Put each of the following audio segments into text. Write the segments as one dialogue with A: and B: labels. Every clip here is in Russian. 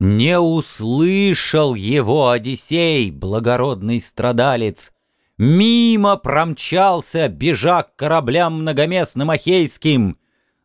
A: Не услышал его Одиссей, благородный страдалец. Мимо промчался, бежа к кораблям многоместным ахейским.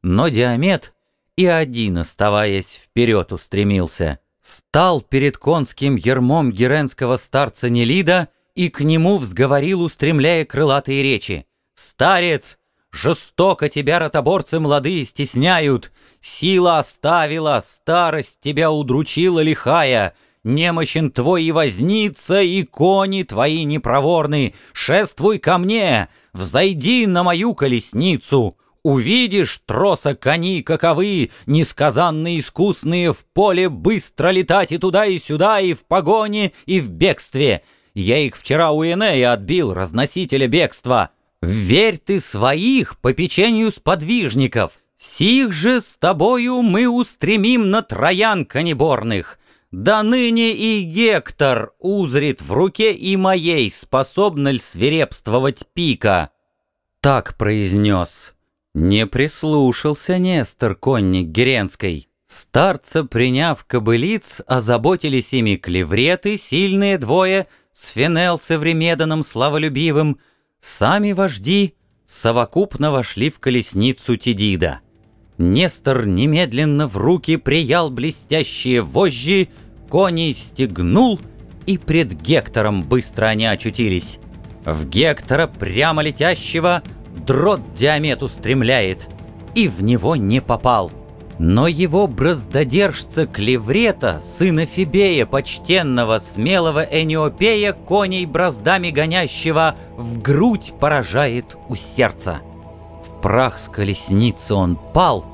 A: Но Диамет и один, оставаясь вперед, устремился. Стал перед конским ермом геренского старца Нелида и к нему взговорил, устремляя крылатые речи. «Старец, жестоко тебя ротоборцы молодые стесняют, сила оставила, старость тебя удручила лихая, немощен твой и возница, и кони твои непроворны, шествуй ко мне, взойди на мою колесницу». Увидишь троса кони каковы, несказанно искусные в поле быстро летать и туда, и сюда, и в погоне, и в бегстве. Я их вчера у Энея отбил, разносителя бегства. Верь ты своих по печенью сподвижников. Сих же с тобою мы устремим на троян конеборных. Да ныне и Гектор узрит в руке и моей, способна ль свирепствовать пика. Так произнес. Не прислушался Нестор, конник Геренской. Старца, приняв кобылиц, озаботились ими клевреты, сильные двое — с Фенел Севремеданом славолюбивым, сами вожди совокупно вошли в колесницу Тидида. Нестор немедленно в руки приял блестящие вожжи, коней стегнул, и пред Гектором быстро они очутились. В Гектора прямо летящего дрот Диамет устремляет, и в него не попал — но его браздодержца Клеврета, сына Фибея, почтенного, смелого Эниопея, коней браздами гонящего, в грудь поражает у сердца. В прах с колесницы он пал,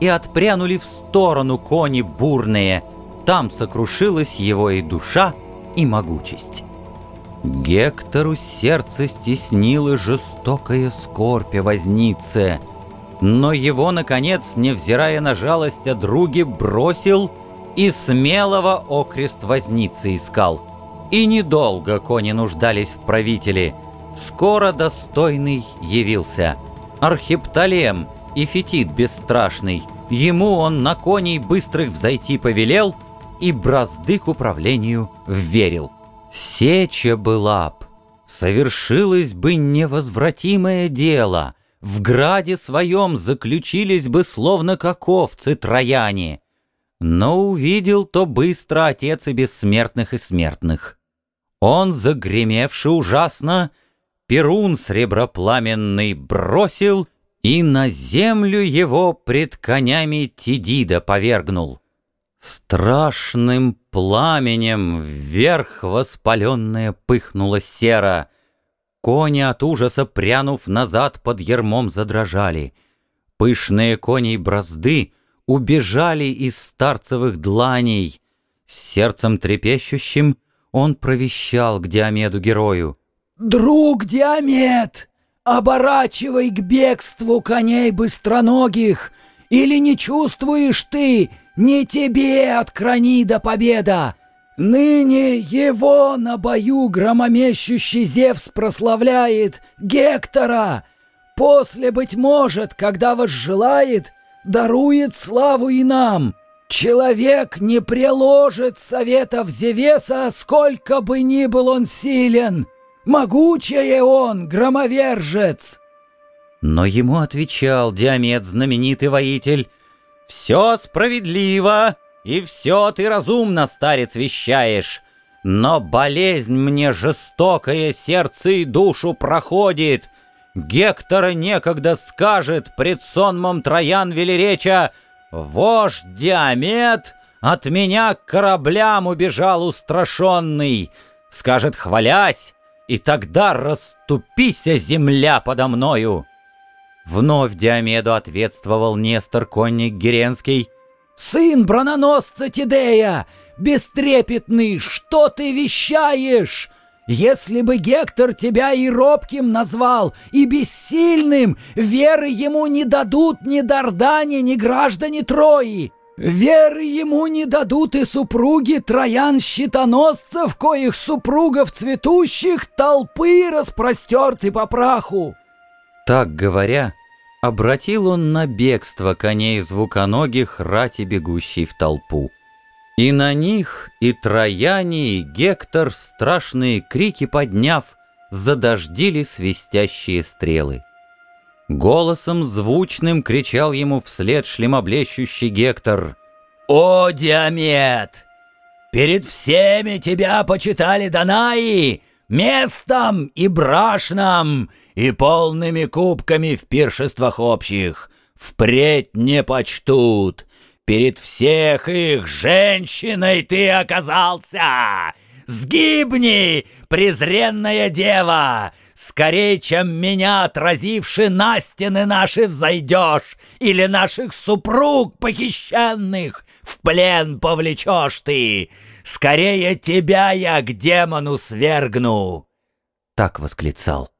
A: и отпрянули в сторону кони бурные. Там сокрушилась его и душа, и могучесть. Гектору сердце стеснило жестокая скорпь вознице — но его, наконец, невзирая на жалость о друге, бросил и смелого окрест возницы искал. И недолго кони нуждались в правителе. Скоро достойный явился. Архипталем и Фетит бесстрашный. Ему он на коней быстрых взойти повелел и бразды к управлению верил. Сеча была б, совершилось бы невозвратимое дело — в граде своем заключились бы словно как трояне. Но увидел то быстро отец и бессмертных и смертных. Он, загремевший ужасно, перун сребропламенный бросил и на землю его пред конями Тидида повергнул. Страшным пламенем вверх воспаленная пыхнула сера — Кони от ужаса, прянув назад, под ермом задрожали. Пышные коней бразды убежали из старцевых дланей. С сердцем трепещущим он провещал к Диомеду герою.
B: «Друг Диомед, оборачивай к бегству коней быстроногих, или не чувствуешь ты, не тебе от кранида победа!» Ныне его на бою громомещущий Зевс прославляет Гектора. После, быть может, когда возжелает, дарует славу и нам. Человек не приложит советов Зевеса, сколько бы ни был он силен. Могучее он, громовержец.
A: Но ему отвечал Диамет, знаменитый воитель, «Все справедливо!» И все ты разумно, старец, вещаешь. Но болезнь мне жестокое сердце и душу проходит. Гектора некогда скажет пред сонмом Троян велереча «Вождь Диамет от меня к кораблям убежал устрашенный», скажет, хвалясь, и тогда расступися земля подо мною. Вновь Диомеду ответствовал Нестор Конник Геренский,
B: «Сын брононосца Тидея, бестрепетный, что ты вещаешь? Если бы Гектор тебя и робким назвал, и бессильным, веры ему не дадут ни Дардане, ни граждане Трои». Веры ему не дадут и супруги троян-щитоносцев, коих супругов цветущих толпы распростерты по праху.
A: Так говоря, Обратил он на бегство коней звуконогих рати, бегущей в толпу. И на них и Трояне, и Гектор, страшные крики подняв, задождили свистящие стрелы. Голосом звучным кричал ему вслед шлемоблещущий Гектор.
B: «О, Диамет! Перед всеми тебя почитали Данаи местом и брашном, и полными кубками в пиршествах общих. Впредь не почтут, Перед всех их женщиной ты оказался! Сгибни, презренная дева! Скорей, чем меня, отразивши на стены наши, взойдешь, Или наших супруг похищенных в плен повлечешь ты! Скорее тебя я к демону свергну!»
A: Так восклицал.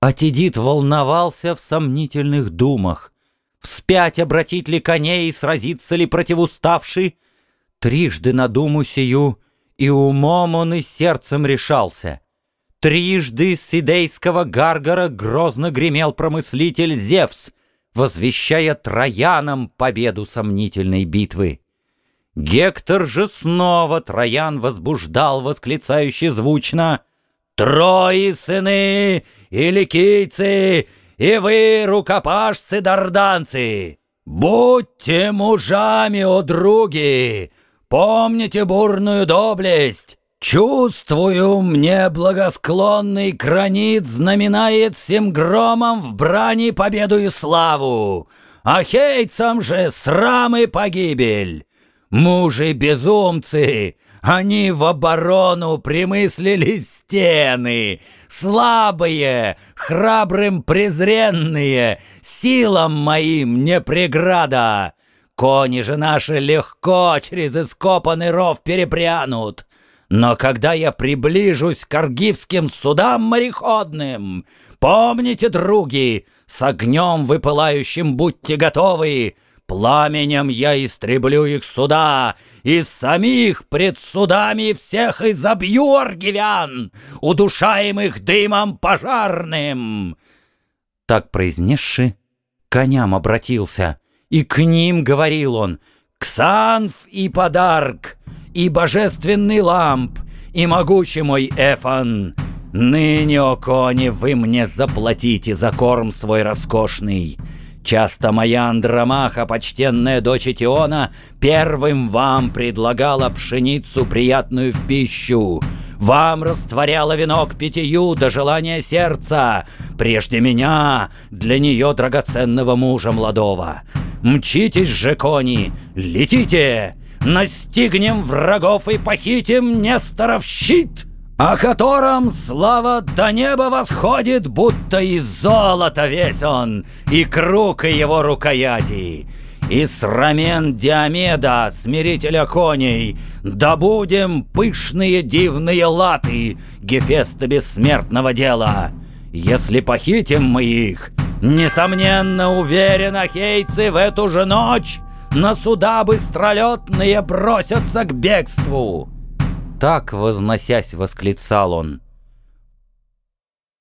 A: Атидит волновался в сомнительных думах. Вспять обратить ли коней и сразиться ли противуставший? Трижды на думу сию, и умом он и сердцем решался. Трижды с Сидейского гаргора грозно гремел промыслитель Зевс, возвещая Троянам победу сомнительной битвы. Гектор же снова Троян возбуждал, восклицающе звучно «Трои сыны и ликийцы, и вы, рукопашцы-дарданцы, будьте мужами, о други, помните бурную доблесть. Чувствую, мне благосклонный кранит знаменает всем громом в брани победу и славу, а хейцам же срам и погибель. Мужи-безумцы, они в оборону примыслили стены, слабые, храбрым презренные, силам моим не преграда. Кони же наши легко через ископанный ров перепрянут. Но когда я приближусь к аргивским судам мореходным, помните, други, с огнем выпылающим будьте готовы, Пламенем я истреблю их суда, и самих пред судами всех изобью аргивян, удушаемых дымом пожарным!» Так произнесши, коням обратился, и к ним говорил он, «Ксанф и подарк, и божественный ламп, и могучий мой Эфан, ныне, о кони, вы мне заплатите за корм свой роскошный». Часто моя Андромаха, почтенная дочь Этиона, первым вам предлагала пшеницу приятную в пищу. Вам растворяла венок питью до желания сердца, прежде меня, для нее драгоценного мужа молодого. Мчитесь же, кони, летите, настигнем врагов и похитим Несторов щит!» о котором слава до неба восходит, будто из золота весь он, и круг его рукояти. И с рамен Диомеда, смирителя коней, добудем пышные дивные латы Гефеста бессмертного дела. Если похитим мы их, несомненно, уверен, ахейцы в эту же ночь на суда быстролетные бросятся к бегству. Так, возносясь, восклицал он.